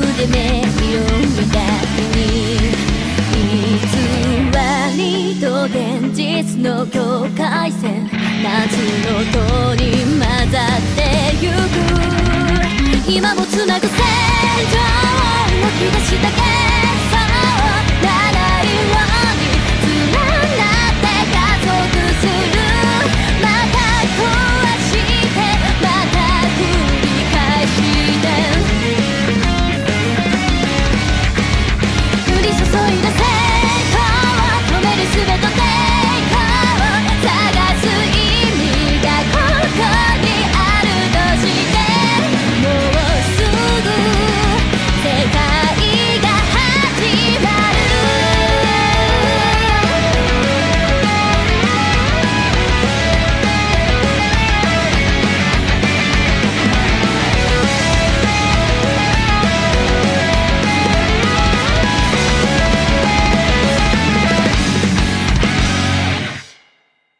で目広げた君偽と現実の境界線夏の塔に混ざってゆく今も